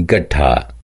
गड्ढा।